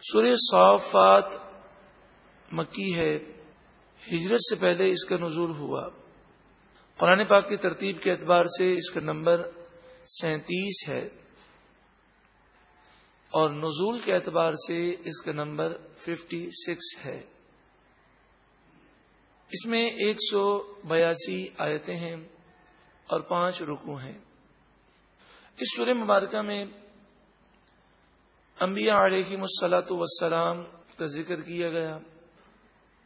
سورہ صافات مکی ہے، ہجرت سے پہلے اس کا نزول ہوا۔ قرآن پاک کی ترتیب کے اعتبار سے اس کا نمبر سینتیس ہے۔ اور نزول کے اعتبار سے اس کا نمبر ففٹی سکس ہے۔ اس میں ایک سو بیاسی آیتیں ہیں اور پانچ رکو ہیں۔ اس سورہ مبارکہ میں انبیاء علیہ مسلاط وسلام کا ذکر کیا گیا۔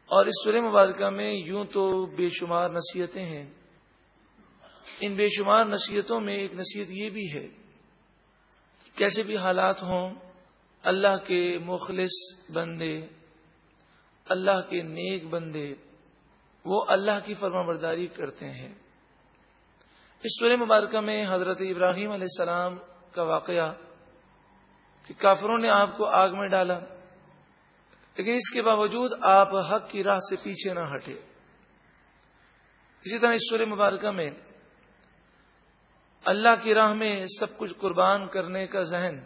اور اس سورہ مبارکہ میں یوں تو بے شمار نصیحتیں ہیں۔ ان بے شمار نصیحتوں میں ایک نصیحت یہ بھی ہے کیسے بھی حالات ہوں، اللہ کے مخلص بندے، اللہ کے نیک بندے، وہ اللہ کی فرما برداری کرتے ہیں۔ اس سورہ مبارکہ میں حضرت ابراہیم علیہ السلام کا واقعہ کہ کافروں نے آپ کو آگ میں ڈالا۔ لیکن اس کے باوجود آپ حق کی راہ سے پیچھے نہ ہٹے۔ اسی طرح اس سورہ مبارکہ میں اللہ کی راہ میں سب کچھ قربان کرنے کا ذہن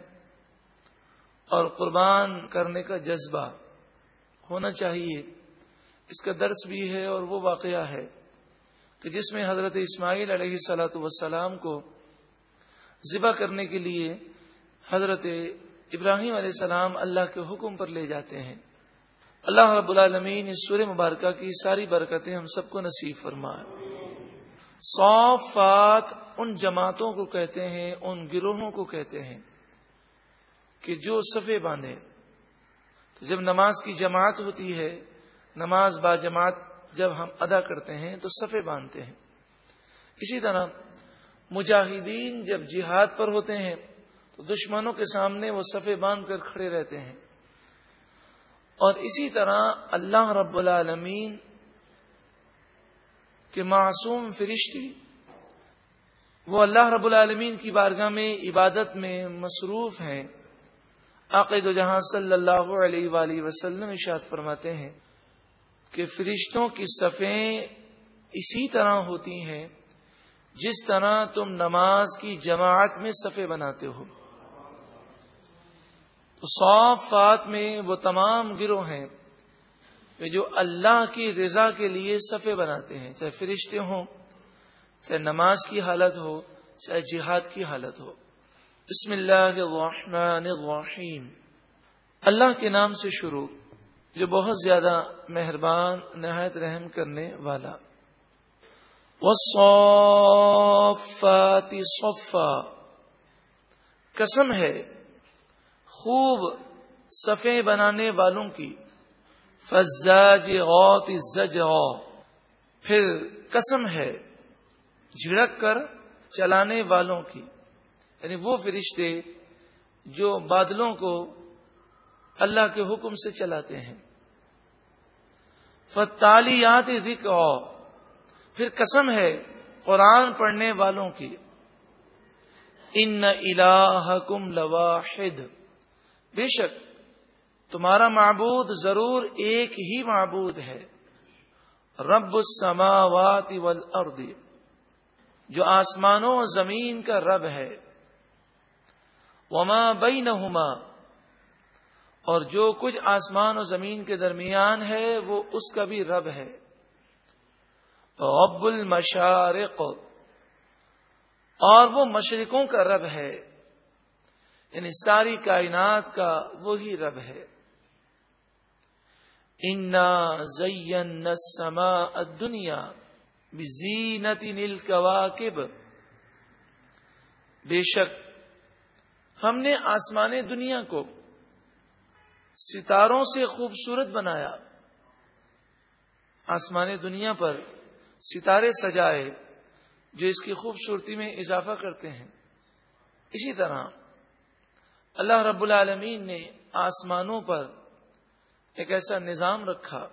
اور قربان کرنے کا جذبہ ہونا چاہیے۔ اس کا درس بھی ہے اور وہ واقعہ ہے کہ جس میں حضرت اسماعیل علیہ سلاۃ وسلام کو ذبح کرنے کے لیے حضرت ابراہیم علیہ السلام اللہ کے حکم پر لے جاتے ہیں۔ اللہ رب العالمین اس سور مبارکہ کی ساری برکتیں ہم سب کو نصیب فرمائے۔ صوفات ان جماعتوں کو کہتے ہیں، ان گروہوں کو کہتے ہیں کہ جو صفے باندھے۔ تو جب نماز کی جماعت ہوتی ہے، نماز با جماعت جب ہم ادا کرتے ہیں تو صفے باندھتے ہیں۔ اسی طرح مجاہدین جب جہاد پر ہوتے ہیں تو دشمنوں کے سامنے وہ صفے باندھ کر کھڑے رہتے ہیں۔ اور اسی طرح اللہ رب العالمین کے معصوم فرشتی وہ اللہ رب العالمین کی بارگاہ میں عبادت میں مصروف ہیں۔ عقید و جہاں صلی اللہ علیہ وآلہ وسلم اشاد فرماتے ہیں کہ فرشتوں کی صفیں اسی طرح ہوتی ہیں جس طرح تم نماز کی جماعت میں صفے بناتے ہو۔ صافات میں وہ تمام گروہ ہیں کہ جو اللہ کی رضا کے لیے صفے بناتے ہیں، چاہے فرشتے ہوں، چاہے نماز کی حالت ہو، چاہے جہاد کی حالت ہو۔ بسم اللہ الرحمن الرحیم۔ اللہ کے نام سے شروع، جو بہت زیادہ مہربان، نہایت رحم کرنے والا۔ صفا۔ قسم ہے خوب صفے بنانے والوں کی۔ فزاج غوت زج پھر قسم ہے جھڑک کر چلانے والوں کی۔ یعنی وہ فرشتے جو بادلوں کو اللہ کے حکم سے چلاتے ہیں۔ فتالیات ذکر پھر قسم ہے قرآن پڑھنے والوں کی۔ ان الہکم لواحد۔ بے شک، تمہارا معبود ضرور ایک ہی معبود ہے، رب السماوات والارض، جو آسمانوں زمین کا رب ہے۔ وما بینہما اور جو کچھ آسمان و زمین کے درمیان ہے، وہ اس کا بھی رب ہے۔ رب المشارق، اور وہ مشرقوں کا رب ہے۔ یعنی ساری کائنات کا وہی رب ہے۔ انا زین سما دنیا زینتی نیل بے شک، ہم نے آسمان دنیا کو ستاروں سے خوبصورت بنایا۔ آسمان دنیا پر ستارے سجائے جو اس کی خوبصورتی میں اضافہ کرتے ہیں۔ اسی طرح اللہ رب العالمین نے آسمانوں پر ایک ایسا نظام رکھا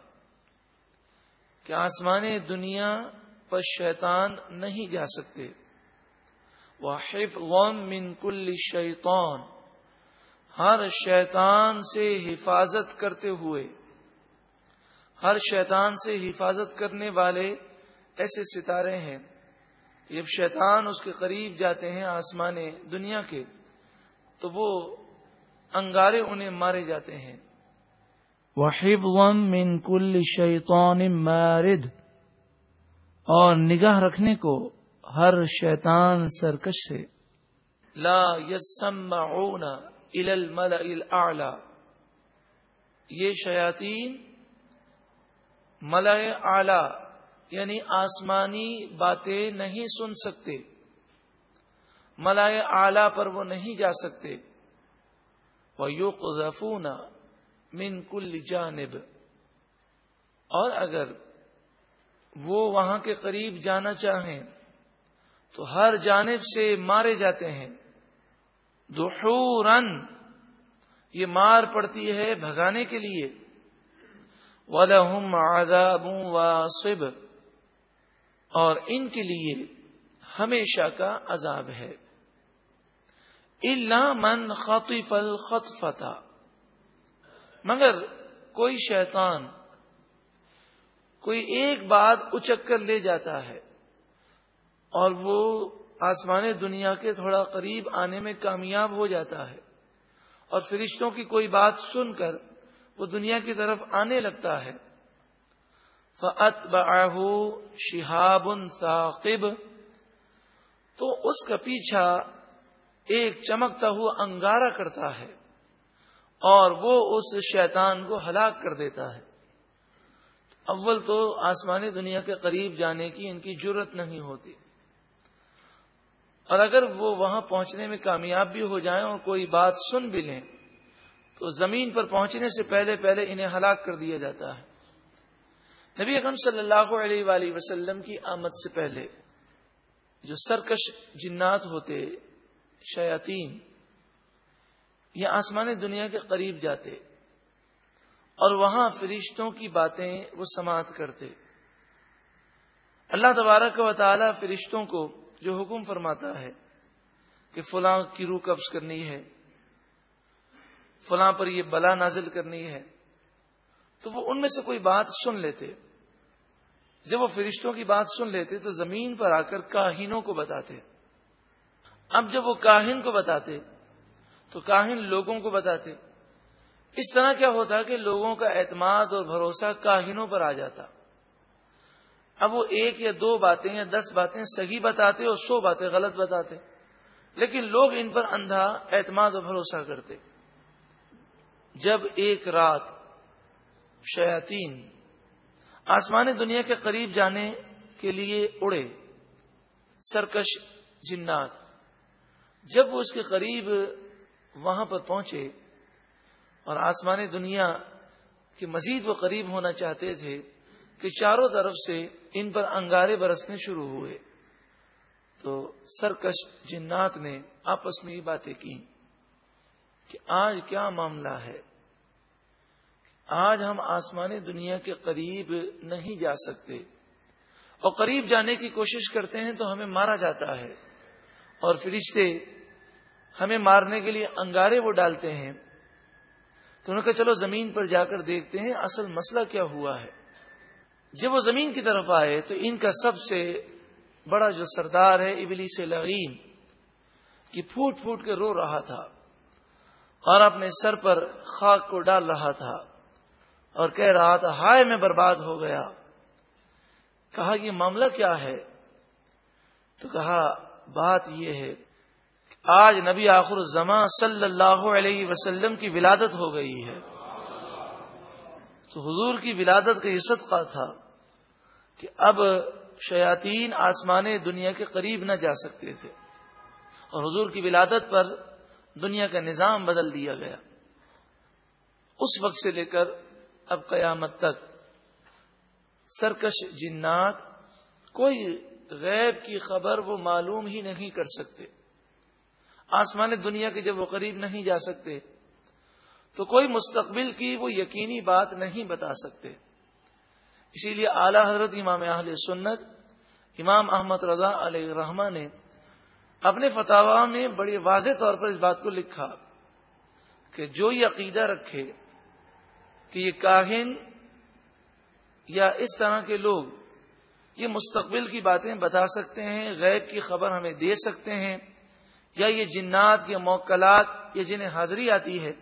کہ آسمان دنیا پر شیطان نہیں جا سکتے۔ وہ غم من کل شیطان ہر شیطان سے حفاظت کرتے ہوئے، ہر شیطان سے حفاظت کرنے والے ایسے ستارے ہیں۔ جب شیطان اس کے قریب جاتے ہیں آسمان دنیا کے تو وہ انگارے انہیں مارے جاتے ہیں۔ من کل شیطان مارد۔ اور نگاہ رکھنے کو ہر شیطان سرکش سے۔ لا يسمعون الى الملأ الاعلى یہ شیاطین ملئ اعلی یعنی آسمانی باتیں نہیں سن سکتے۔ ملائے اعلی پر وہ نہیں جا سکتے۔ وہ یوق من کل جانب۔ اور اگر وہ وہاں کے قریب جانا چاہیں، تو ہر جانب سے مارے جاتے ہیں۔ دحورن یہ مار پڑتی ہے بھگانے کے لیے۔ وَلَهُمْ عَذَابٌ وَاصِبٌ۔ اور ان کے لیے ہمیشہ کا عذاب ہے۔ اللہ من خطف الخطفتا مگر کوئی شیطان کوئی ایک بات اچک کر لے جاتا ہے اور وہ آسمان دنیا کے تھوڑا قریب آنے میں کامیاب ہو جاتا ہے اور فرشتوں کی کوئی بات سن کر وہ دنیا کی طرف آنے لگتا ہے۔ فعت بہو شہاب ثاقب۔ تو اس کا پیچھا ایک چمکتا ہوا انگارا کرتا ہے اور وہ اس شیطان کو ہلاک کر دیتا ہے۔ اول تو آسمانی دنیا کے قریب جانے کی ان کی ضرورت نہیں ہوتی۔ اور اگر وہ وہاں پہنچنے میں کامیاب بھی ہو جائیں اور کوئی بات سن بھی لیں، تو زمین پر پہنچنے سے پہلے پہلے انہیں ہلاک کر دیا جاتا ہے۔ نبی اکرم صلی اللہ علیہ وآلہ وسلم کی آمد سے پہلے جو سرکش جنات ہوتے، شیاطین، یہ آسمان دنیا کے قریب جاتے اور وہاں فرشتوں کی باتیں وہ سماعت کرتے۔ اللہ تبارک و تعالی فرشتوں کو جو حکم فرماتا ہے کہ فلاں کی روح قبض کرنی ہے، فلاں پر یہ بلا نازل کرنی ہے، تو وہ ان میں سے کوئی بات سن لیتے۔ جب وہ فرشتوں کی بات سن لیتے تو زمین پر آ کر کاہینوں کو بتاتے۔ اب جب وہ کاہن کو بتاتے تو کاہن لوگوں کو بتاتے۔ اس طرح کیا ہوتا کہ لوگوں کا اعتماد اور بھروسہ کاہنوں پر آ جاتا۔ اب وہ ایک یا دو باتیں یا دس باتیں صحیح بتاتے اور سو باتیں غلط بتاتے۔ لیکن لوگ ان پر اندھا اعتماد اور بھروسہ کرتے۔ جب ایک رات شیاطین آسمان دنیا کے قریب جانے کے لیے اڑے سرکش جنات۔ جب وہ اس کے قریب وہاں پر پہنچے اور آسمان دنیا کے مزید وہ قریب ہونا چاہتے تھے کہ چاروں طرف سے ان پر انگارے برسنے شروع ہوئے، تو سرکش جنات نے آپس میں یہ باتیں کی کہ آج کیا معاملہ ہے؟ آج ہم آسمانی دنیا کے قریب نہیں جا سکتے۔ اور قریب جانے کی کوشش کرتے ہیں تو ہمیں مارا جاتا ہے۔ اور فرشتے ہمیں مارنے کے لیے انگارے وہ ڈالتے ہیں۔ تو انہوں نے کہا، چلو زمین پر جا کر دیکھتے ہیں اصل مسئلہ کیا ہوا ہے۔ جب وہ زمین کی طرف آئے تو ان کا سب سے بڑا جو سردار ہے ابلی سے لغیم کی پھوٹ پھوٹ کے رو رہا تھا۔ اور اپنے سر پر خاک کو ڈال رہا تھا۔ اور کہہ رہا تھا، ہائے میں برباد ہو گیا۔ کہا، یہ معاملہ کیا ہے؟ تو کہا، بات یہ ہے آج نبی آخر الزما صلی اللہ علیہ وسلم کی ولادت ہو گئی ہے۔ تو حضور کی ولادت کا یہ صدقہ تھا کہ اب شیاطین آسمان دنیا کے قریب نہ جا سکتے تھے۔ اور حضور کی ولادت پر دنیا کا نظام بدل دیا گیا۔ اس وقت سے لے کر اب قیامت تک سرکش جنات کوئی غیب کی خبر وہ معلوم ہی نہیں کر سکتے۔ آسمان دنیا کے جب وہ قریب نہیں جا سکتے، تو کوئی مستقبل کی وہ یقینی بات نہیں بتا سکتے۔ اسی لیے اعلی حضرت امام اہل سنت، امام احمد رضا علیہ رحمٰ نے اپنے فتوا میں بڑی واضح طور پر اس بات کو لکھا کہ جو یہ عقیدہ رکھے کہ یہ کاہن یا اس طرح کے لوگ یہ مستقبل کی باتیں بتا سکتے ہیں، غیب کی خبر ہمیں دے سکتے ہیں، یا یہ جنات یا موکلات یا جنہیں حاضری آتی ہے،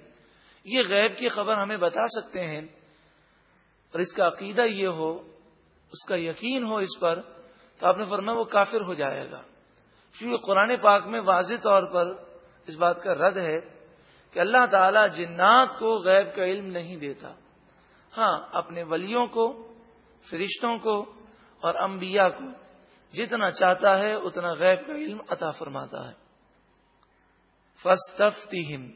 یہ غیب کی خبر ہمیں بتا سکتے ہیں۔ اور اس کا عقیدہ یہ ہو، اس کا یقین ہو اس پر، تو آپ نے فرمایا وہ کافر ہو جائے گا۔ کیونکہ قرآن پاک میں واضح طور پر اس بات کا رد ہے کہ اللہ تعالی جنات کو غیب کا علم نہیں دیتا۔ ہاں اپنے ولیوں کو، فرشتوں کو اور انبیاء کو۔ جتنا چاہتا ہے، اتنا غیب کا علم عطا فرماتا ہے۔ فستفتہم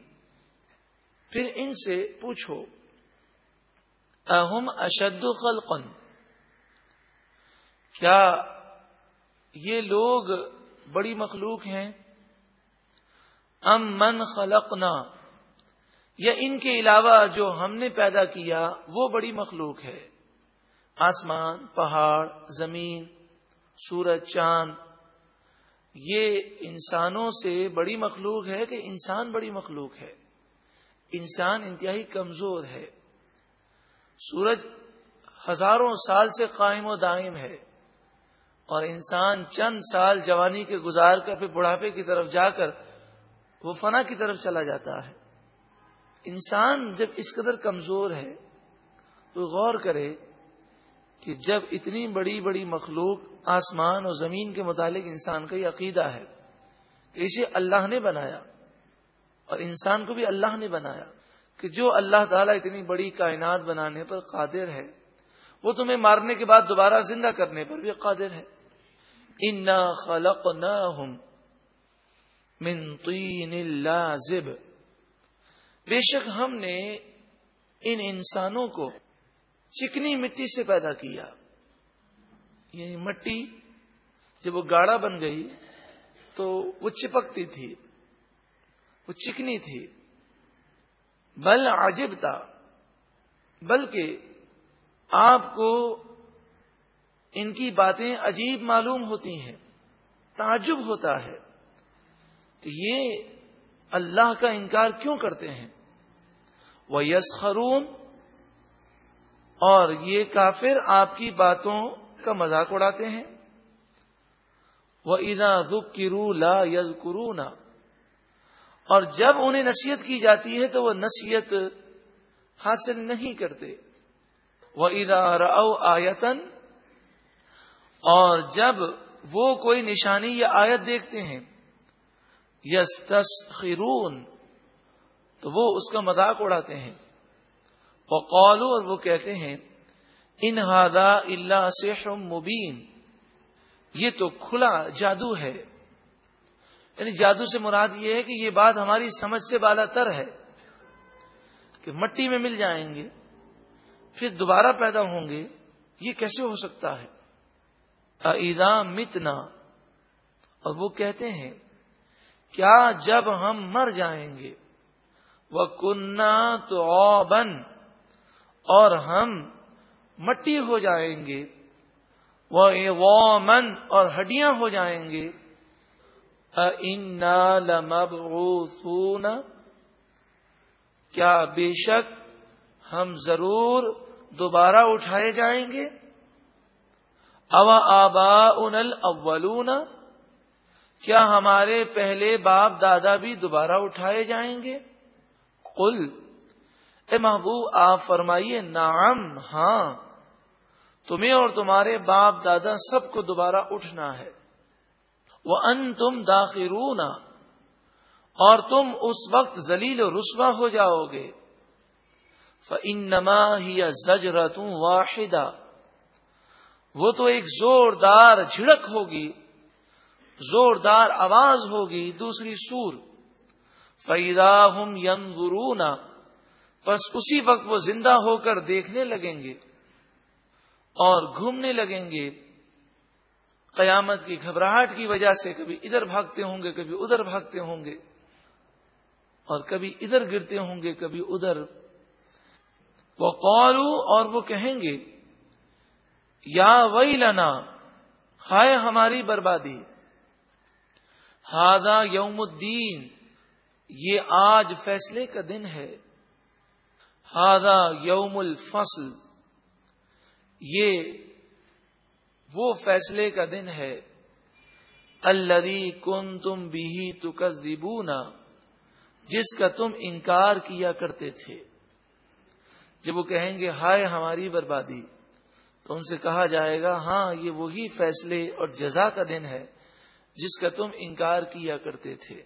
پھر ان سے پوچھو، اہم اشد خلقن کیا یہ لوگ بڑی مخلوق ہیں؟ ام من خلقنا؟ یا ان کے علاوہ جو ہم نے پیدا کیا، وہ بڑی مخلوق ہے۔ آسمان، پہاڑ، زمین، سورج، چاند۔ یہ انسانوں سے بڑی مخلوق ہے کہ انسان بڑی مخلوق ہے۔ انسان انتہائی کمزور ہے۔ سورج ہزاروں سال سے قائم و دائم ہے اور انسان چند سال جوانی کے گزار کر پھر بڑھاپے کی طرف جا کر وہ فنا کی طرف چلا جاتا ہے۔ انسان جب اس قدر کمزور ہے، تو غور کرے کہ جب اتنی بڑی بڑی مخلوق آسمان اور زمین کے متعلق انسان کا یہ عقیدہ ہے کہ اسے اللہ نے بنایا اور انسان کو بھی اللہ نے بنایا کہ جو اللہ تعالیٰ اتنی بڑی کائنات بنانے پر قادر ہے، وہ تمہیں مارنے کے بعد دوبارہ زندہ کرنے پر بھی قادر ہے۔ ان خلق نہ بے شک ہم نے ان انسانوں کو چکنی مٹی سے پیدا کیا۔ یعنی مٹی جب وہ گاڑا بن گئی تو وہ چپکتی تھی، وہ چکنی تھی۔ بل عجب تھا، بلکہ آپ کو ان کی باتیں عجیب معلوم ہوتی ہیں، تعجب ہوتا ہے۔ کہ یہ اللہ کا انکار کیوں کرتے ہیں؟ وہ یس اور یہ کافر آپ کی باتوں کا مذاق اڑاتے ہیں۔ وہ ادا دکھ کی لا یز اور جب انہیں نصیحت کی جاتی ہے تو وہ نصیحت حاصل نہیں کرتے۔ وہ ادا رو آیتن اور جب وہ کوئی نشانی یا آیت دیکھتے ہیں یس تو وہ اس کا مذاق اڑاتے ہیں۔ وہ قالو اور وہ کہتے ہیں، ان ہادا اللہ سے مبین، یہ تو کھلا جادو ہے۔ یعنی جادو سے مراد یہ ہے کہ یہ بات ہماری سمجھ سے بالا تر ہے، کہ مٹی میں مل جائیں گے، پھر دوبارہ پیدا ہوں گے، یہ کیسے ہو سکتا ہے؟ متنا، اور وہ کہتے ہیں کیا جب ہم مر جائیں گے؟ وہ کنہ تو اور ہم مٹی ہو جائیں گے۔ وہ من اور ہڈیاں ہو جائیں گے۔ کیا بے شک ہم ضرور دوبارہ اٹھائے جائیں گے؟ اوا آبا ان اولون کیا ہمارے پہلے باپ دادا بھی دوبارہ اٹھائے جائیں گے؟ قل، اے محبوب، آپ فرمائیے، نعم ہاں۔ تمہیں اور تمہارے باپ دادا سب کو دوبارہ اٹھنا ہے۔ وہ ان تم داخرون۔ اور تم اس وقت ذلیل و رسوا ہو جاؤ گے۔ فنما ہی زجرت واحدہ وہ تو ایک زوردار جھڑک ہوگی۔ زوردار آواز ہوگی دوسری سور۔ فیدا ہم یم بس اسی وقت وہ زندہ ہو کر دیکھنے لگیں گے اور گھومنے لگیں گے۔ قیامت کی گھبراہٹ کی وجہ سے کبھی ادھر بھاگتے ہوں گے، کبھی ادھر بھاگتے ہوں گے۔ اور کبھی ادھر گرتے ہوں گے، کبھی ادھر۔ وہ قالو اور وہ کہیں گے، یا وئی لنا ہائے ہماری بربادی۔ ہادا یوم الدین، یہ آج فیصلے کا دن ہے۔ ہادا یوم الفصل، یہ وہ فیصلے کا دن ہے۔ الری کن تم بھی تو جس کا تم انکار کیا کرتے تھے۔ جب وہ کہیں گے، ہائے ہماری بربادی، تو ان سے کہا جائے گا ہاں یہ وہی فیصلے اور جزا کا دن ہے۔ جس کا تم انکار کیا کرتے تھے۔